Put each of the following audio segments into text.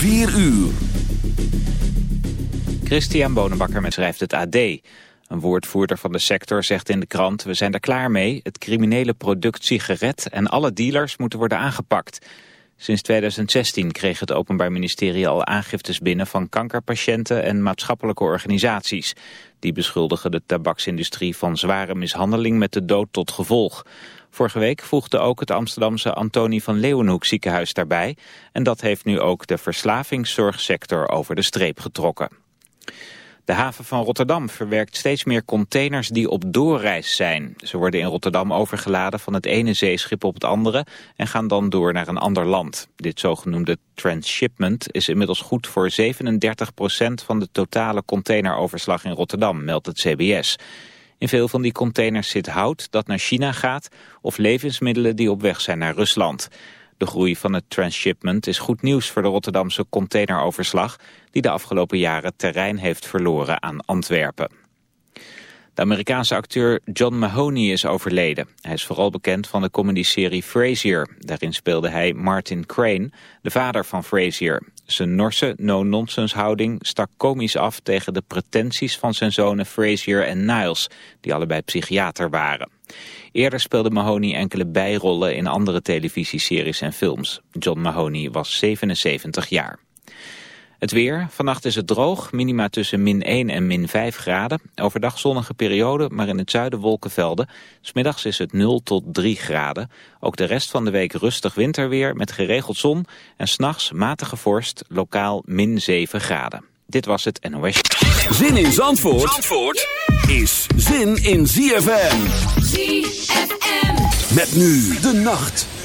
4 uur. Christian Bonenbakker schrijft het AD. Een woordvoerder van de sector zegt in de krant... we zijn er klaar mee, het criminele product sigaret... en alle dealers moeten worden aangepakt. Sinds 2016 kreeg het Openbaar Ministerie al aangiftes binnen... van kankerpatiënten en maatschappelijke organisaties. Die beschuldigen de tabaksindustrie van zware mishandeling... met de dood tot gevolg. Vorige week voegde ook het Amsterdamse Antonie van Leeuwenhoek ziekenhuis daarbij. En dat heeft nu ook de verslavingszorgsector over de streep getrokken. De haven van Rotterdam verwerkt steeds meer containers die op doorreis zijn. Ze worden in Rotterdam overgeladen van het ene zeeschip op het andere en gaan dan door naar een ander land. Dit zogenoemde transshipment is inmiddels goed voor 37% van de totale containeroverslag in Rotterdam, meldt het CBS. In veel van die containers zit hout dat naar China gaat of levensmiddelen die op weg zijn naar Rusland. De groei van het transshipment is goed nieuws voor de Rotterdamse containeroverslag... die de afgelopen jaren terrein heeft verloren aan Antwerpen. De Amerikaanse acteur John Mahoney is overleden. Hij is vooral bekend van de comedyserie Frasier. Daarin speelde hij Martin Crane, de vader van Frasier. Zijn Norse no-nonsense houding stak komisch af tegen de pretenties van zijn zonen Frasier en Niles, die allebei psychiater waren. Eerder speelde Mahoney enkele bijrollen in andere televisieseries en films. John Mahoney was 77 jaar. Het weer. Vannacht is het droog. Minima tussen min 1 en min 5 graden. Overdag zonnige periode, maar in het zuiden wolkenvelden. Smiddags is het 0 tot 3 graden. Ook de rest van de week rustig winterweer met geregeld zon. En s'nachts matige vorst, lokaal min 7 graden. Dit was het NOS. Zin in Zandvoort, Zandvoort is zin in ZFM. ZFM. Met nu de nacht.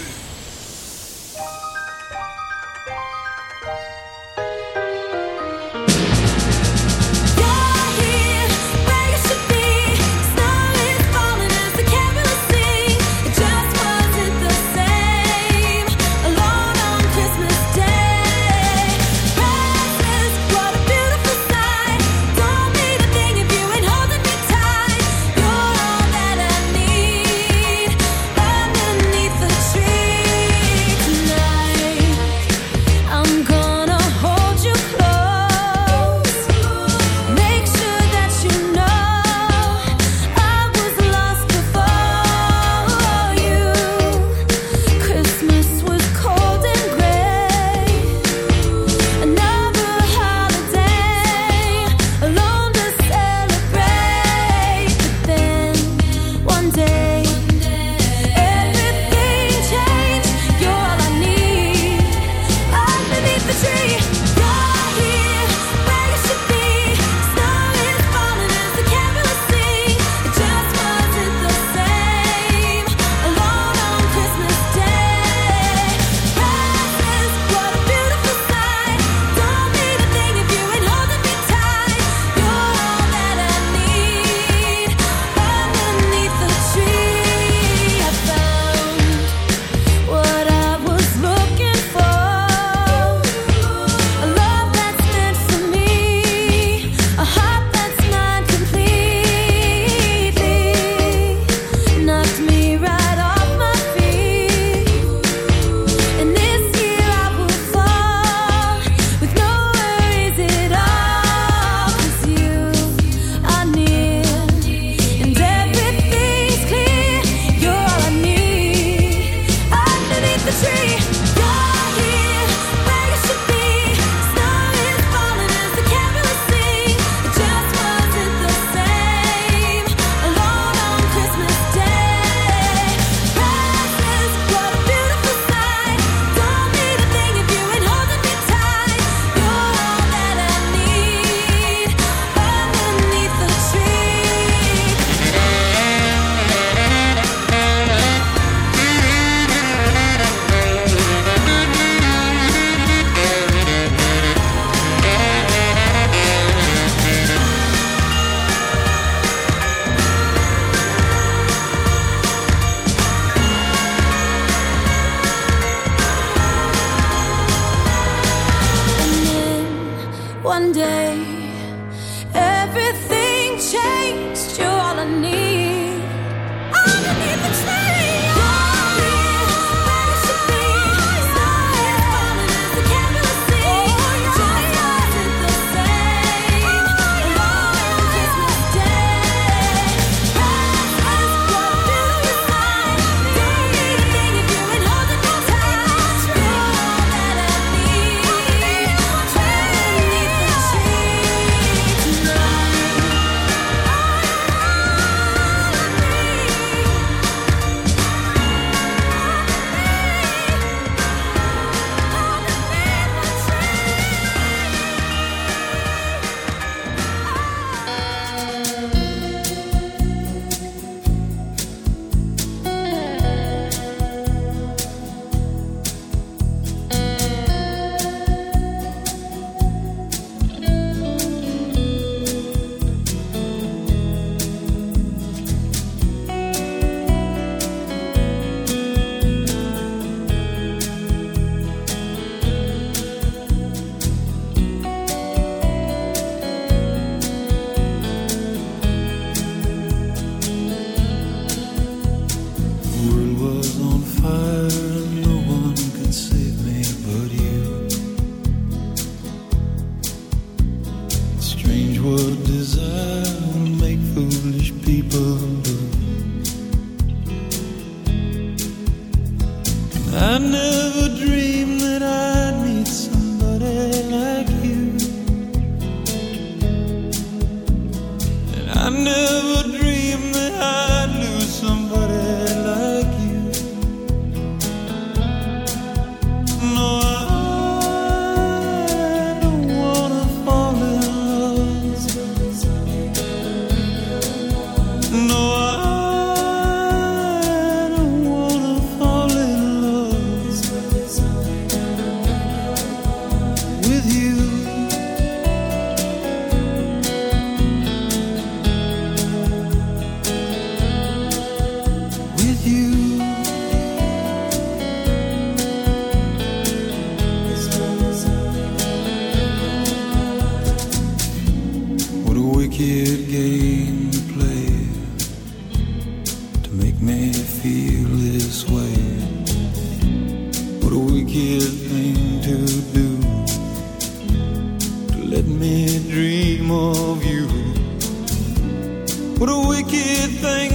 What a wicked thing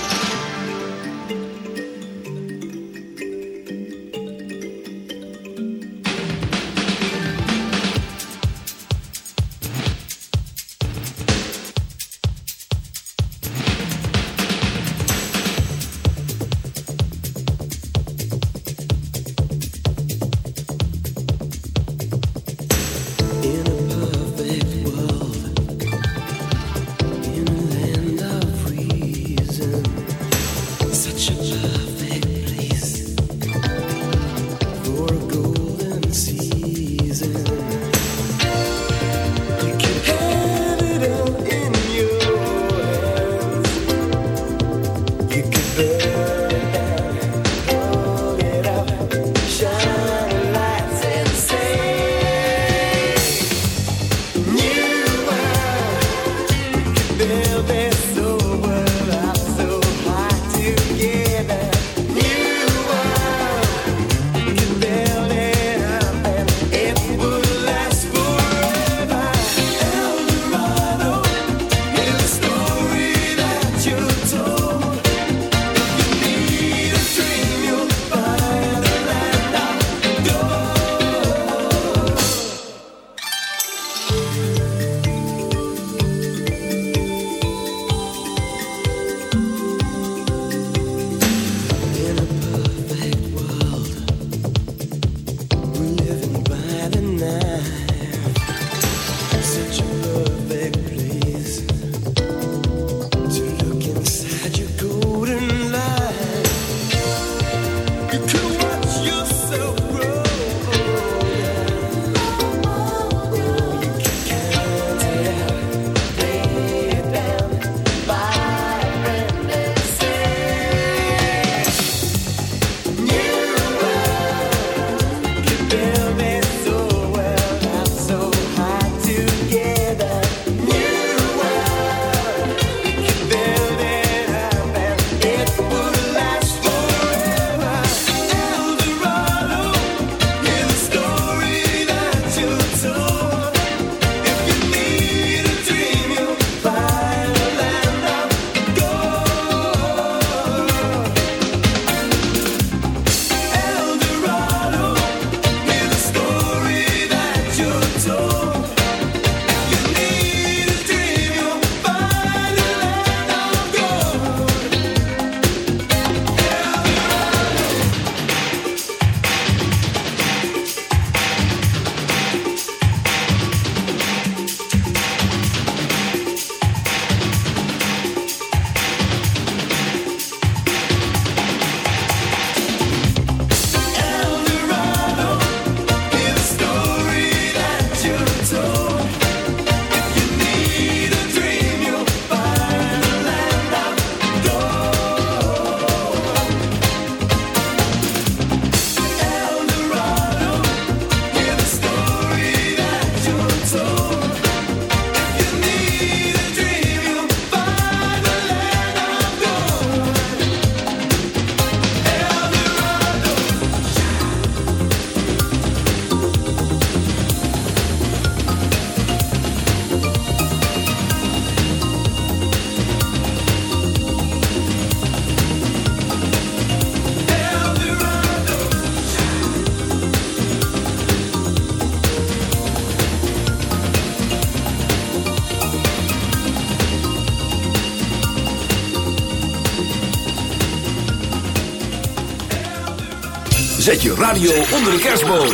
Zet je radio onder de kerstboom.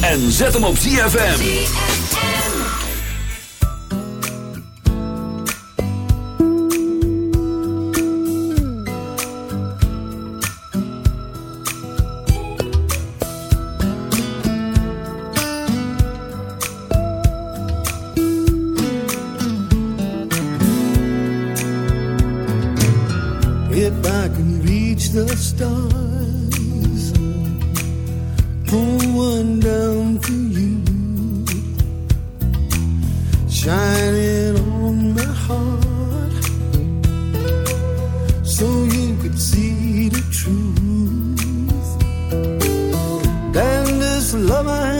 En zet hem op ZFM. If I can reach the stars, pull one down you, on my heart, so you could see the truth. Love I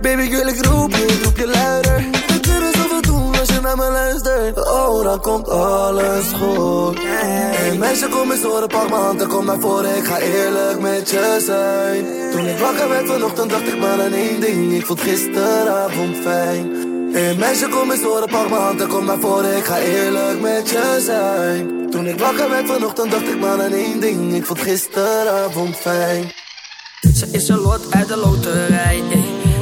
Baby, ik wil ik roep je, je luider. We kunnen zoveel doen als je naar me luistert. Oh, dan komt alles goed. Hey meisje, kom eens horen, pak m'n hand en kom naar voren. Ik ga eerlijk met je zijn. Toen ik wakker werd vanochtend, dacht ik maar aan één ding. Ik vond gisteravond fijn. Hey meisje, kom eens horen, pak m'n hand en kom naar voren. Ik ga eerlijk met je zijn. Toen ik wakker werd vanochtend, dacht ik maar aan één ding. Ik vond gisteravond fijn. Ze is een lot uit de loterij. ey.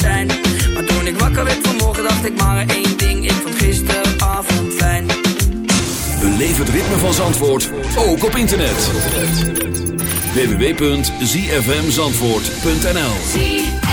zijn. Maar toen ik wakker werd vanmorgen, dacht ik maar één ding. Ik vond gisteravond fijn. Beleef het ritme van Zandvoort, ook op internet. www.zfmzandvoort.nl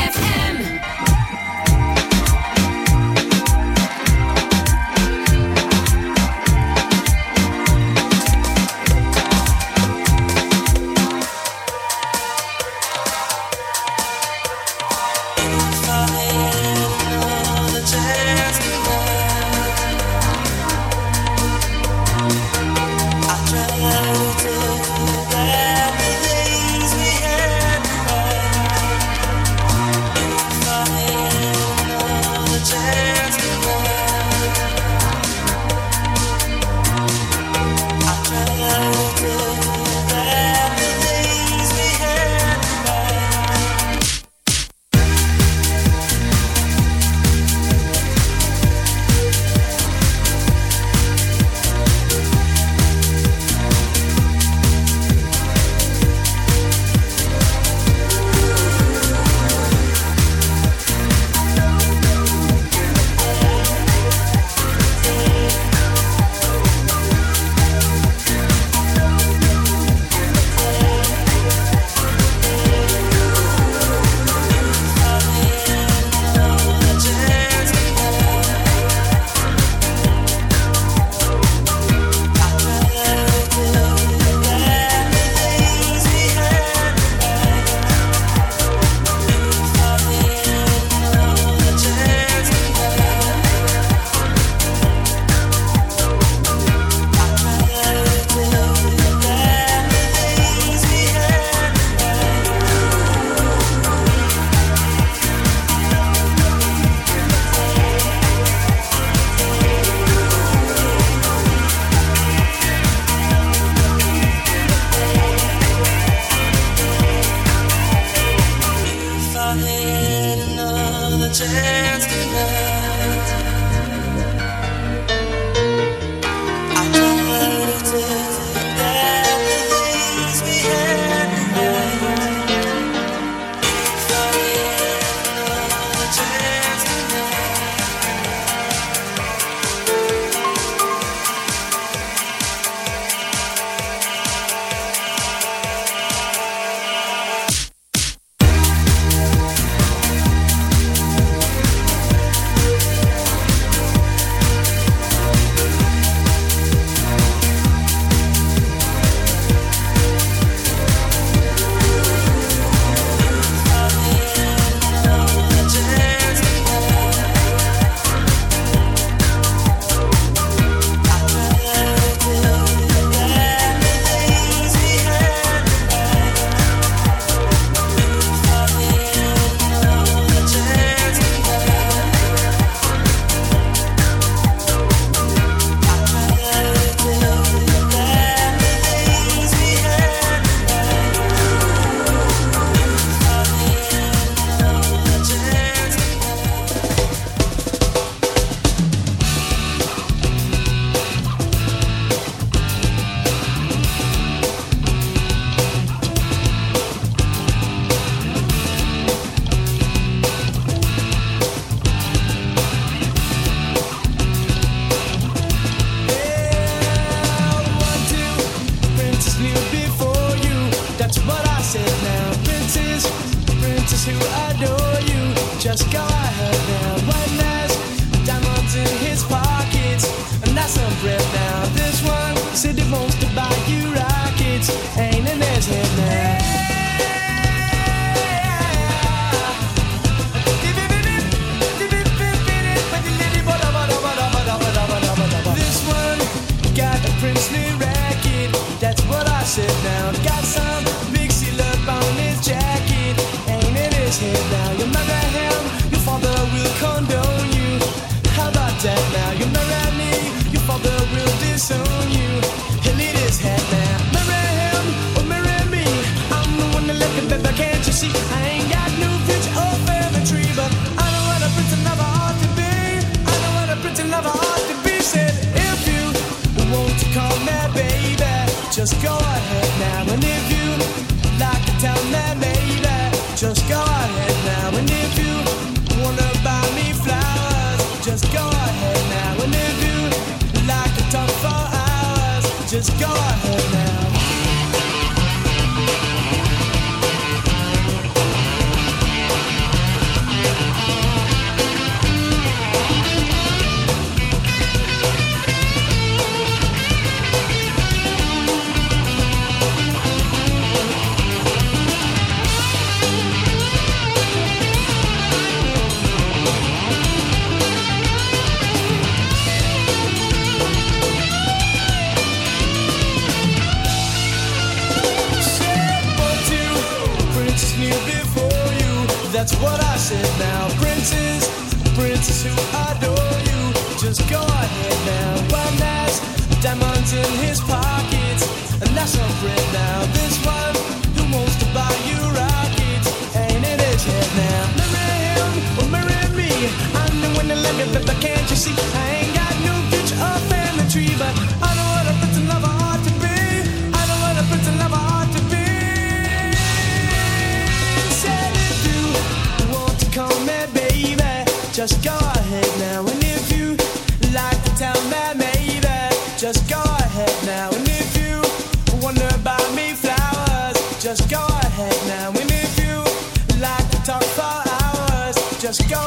just go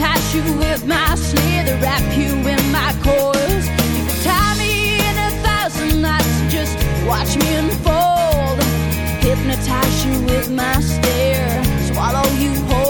Entice you with my slither, wrap you in my coils. You could tie me in a thousand knots, just watch me unfold. Hypnotize you with my stare, swallow you whole.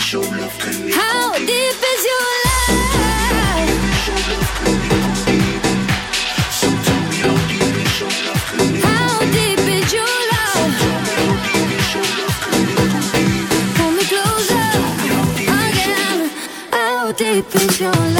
show love to me. How deep is your love? How deep is your love Pull me closer. How deep is your love?